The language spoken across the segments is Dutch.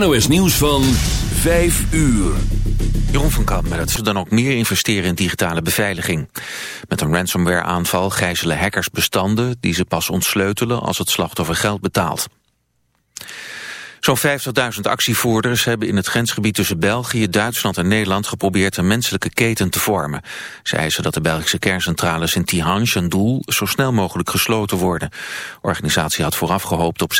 NOS Nieuws van 5 uur. Jeroen van Kamp met het ze dan ook meer investeren in digitale beveiliging. Met een ransomware aanval gijzelen hackers bestanden die ze pas ontsleutelen als het slachtoffer geld betaalt. Zo'n 50.000 actievoerders hebben in het grensgebied tussen België, Duitsland en Nederland geprobeerd een menselijke keten te vormen. Ze eisen dat de Belgische kerncentrales in Tihange en Doel zo snel mogelijk gesloten worden. De organisatie had vooraf gehoopt op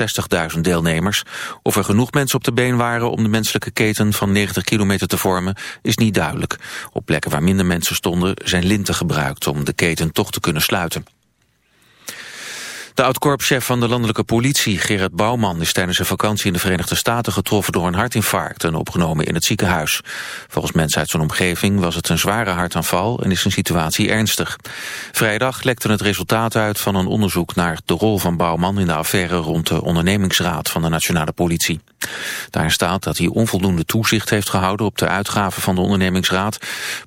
60.000 deelnemers. Of er genoeg mensen op de been waren om de menselijke keten van 90 kilometer te vormen, is niet duidelijk. Op plekken waar minder mensen stonden zijn linten gebruikt om de keten toch te kunnen sluiten. De oud-korpschef van de landelijke politie, Gerard Bouwman... is tijdens een vakantie in de Verenigde Staten getroffen door een hartinfarct... en opgenomen in het ziekenhuis. Volgens mensen uit zijn omgeving was het een zware hartaanval... en is zijn situatie ernstig. Vrijdag lekte het resultaat uit van een onderzoek... naar de rol van Bouwman in de affaire rond de ondernemingsraad... van de nationale politie. Daar staat dat hij onvoldoende toezicht heeft gehouden... op de uitgaven van de ondernemingsraad...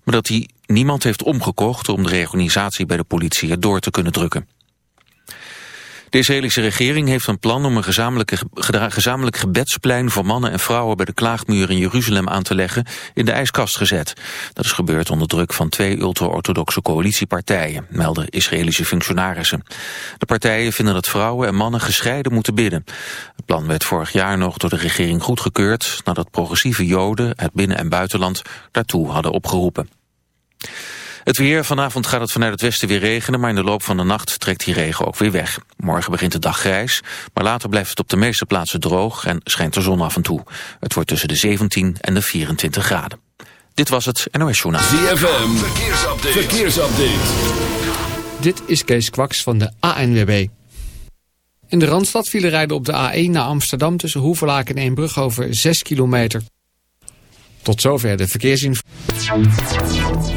maar dat hij niemand heeft omgekocht om de reorganisatie bij de politie erdoor te kunnen drukken. De Israëlische regering heeft een plan om een gezamenlijk gebedsplein voor mannen en vrouwen bij de klaagmuur in Jeruzalem aan te leggen in de ijskast gezet. Dat is gebeurd onder druk van twee ultra-orthodoxe coalitiepartijen, melden Israëlische functionarissen. De partijen vinden dat vrouwen en mannen gescheiden moeten bidden. Het plan werd vorig jaar nog door de regering goedgekeurd nadat progressieve joden uit binnen- en buitenland daartoe hadden opgeroepen. Het weer, vanavond gaat het vanuit het westen weer regenen... maar in de loop van de nacht trekt die regen ook weer weg. Morgen begint de dag grijs, maar later blijft het op de meeste plaatsen droog... en schijnt de zon af en toe. Het wordt tussen de 17 en de 24 graden. Dit was het NOS Journaal. ZFM, verkeersupdate. verkeersupdate. Dit is Kees Kwaks van de ANWB. In de Randstad vielen rijden op de A1 naar Amsterdam... tussen Hoevelaak en Eembrug over 6 kilometer. Tot zover de verkeersinformatie.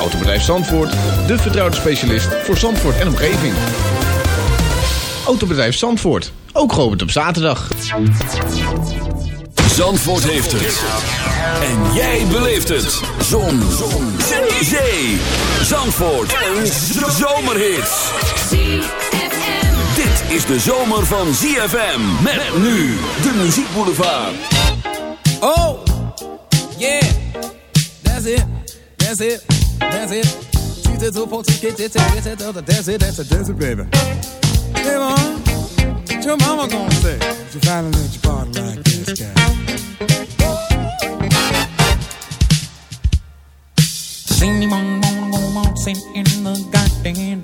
Autobedrijf Zandvoort, de vertrouwde specialist voor Zandvoort en omgeving. Autobedrijf Zandvoort, ook geopend op zaterdag. Zandvoort heeft het. En jij beleeft het. Zon. Zon. Zee. Zee. Zandvoort. Een zomerhit. Dit is de zomer van ZFM. Met nu de muziekboulevard. Oh. Yeah. That's it. That's it. That's it. That's it. That's it. That's it, that's it, baby. Hey, mom. What your mama gonna say? If you finally let your body like this guy. Does anyone wanna go waltzing in the garden?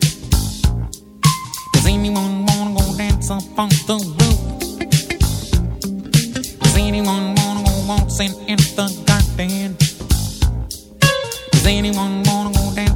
Does anyone wanna go dance up on the roof? Does anyone wanna go waltzing in the garden? Does anyone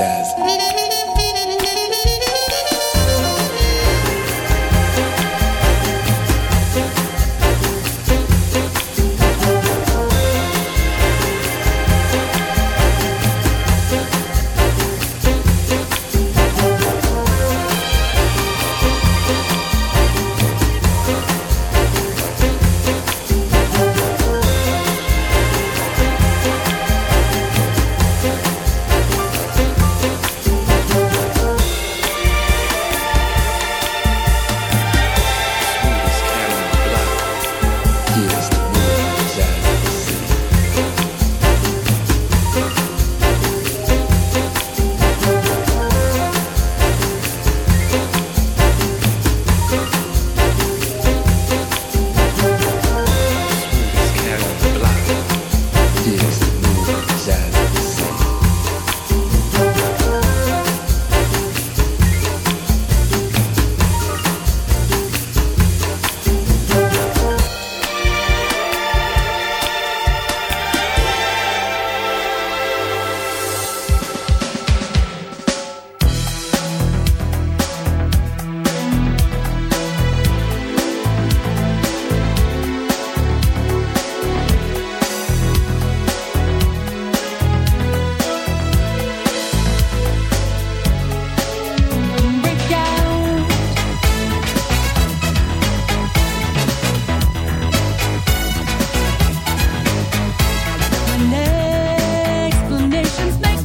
as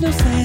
to say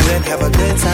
have a good time.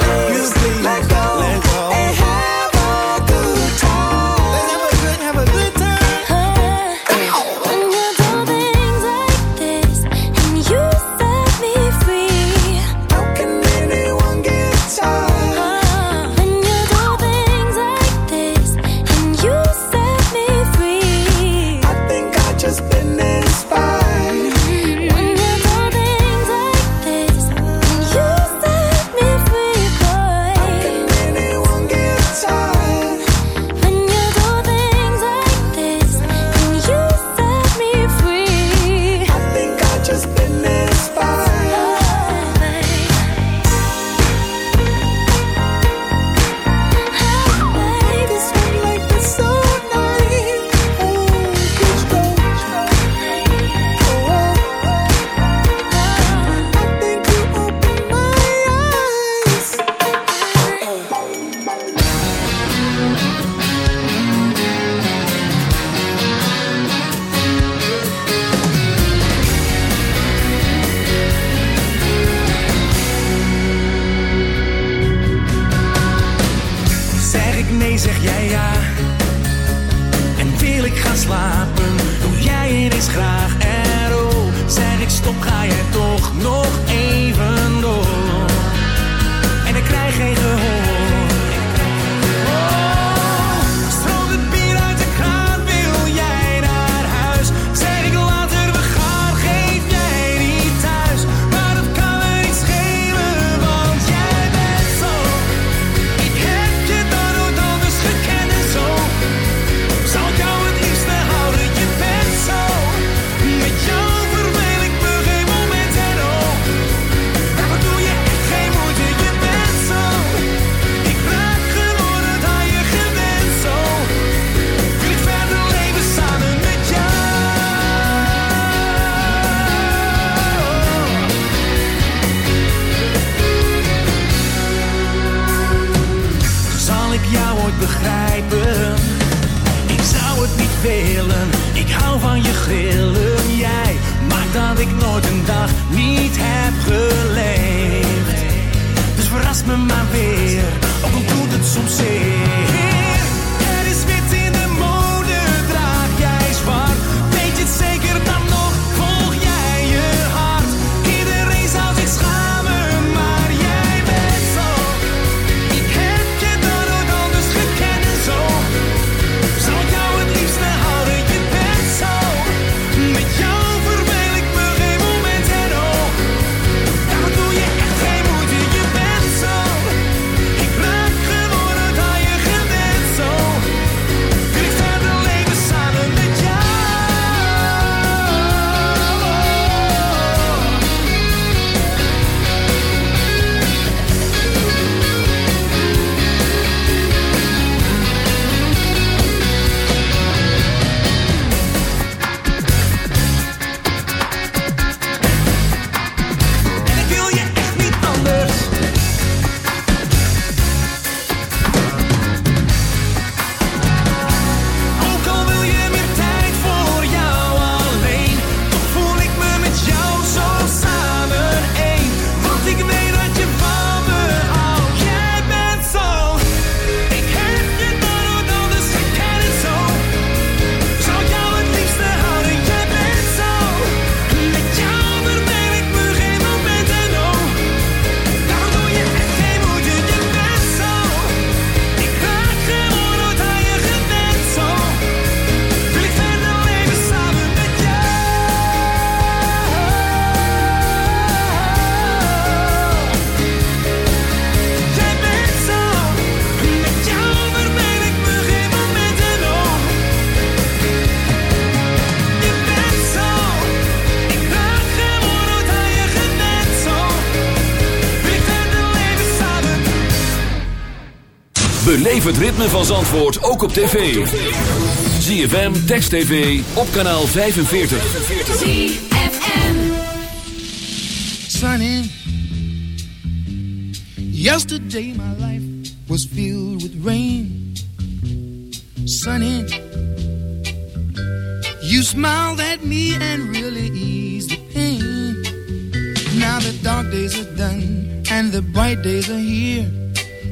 Beleef het ritme van Zandvoort ook op tv. ZFM, Text TV, op kanaal 45. Sunny. Yesterday my life was filled with rain. Sunny. You smiled at me and really eased the pain. Now the dark days are done and the bright days are here.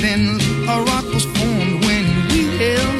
Then a rock was formed when we held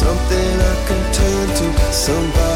something I can turn to, somebody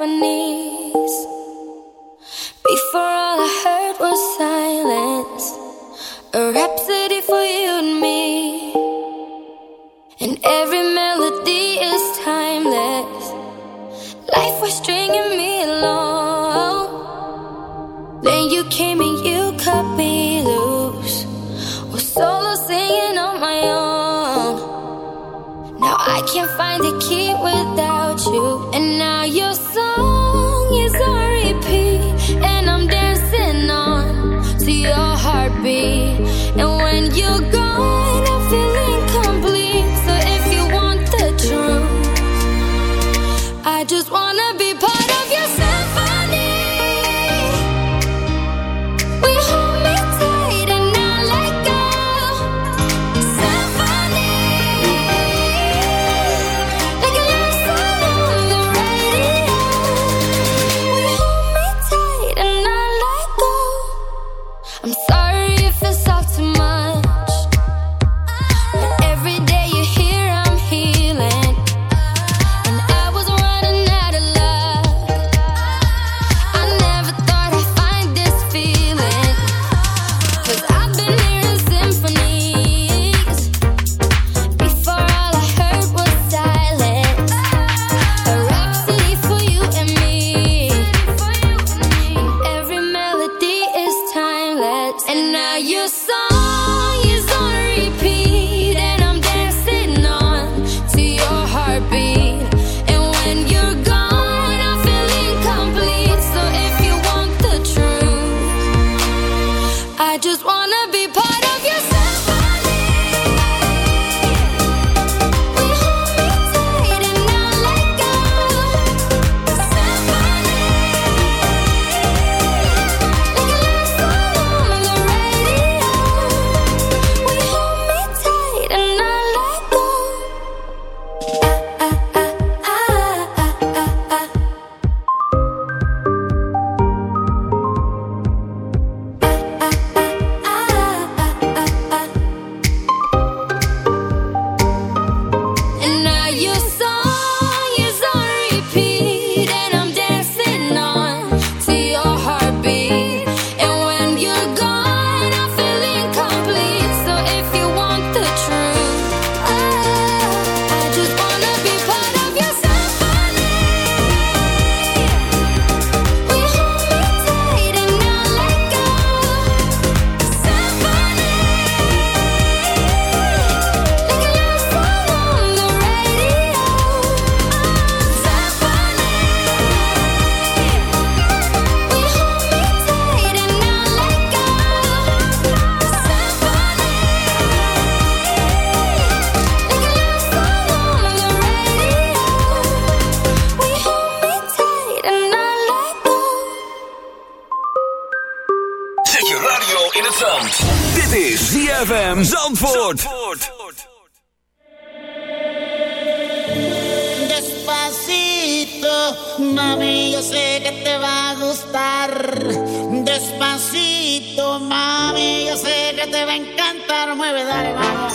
symphony cantar, mueve, dale, vamos.